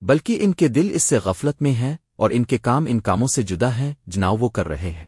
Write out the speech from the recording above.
بلکہ ان کے دل اس سے غفلت میں ہیں اور ان کے کام ان کاموں سے جدا ہیں جناؤ وہ کر رہے ہیں۔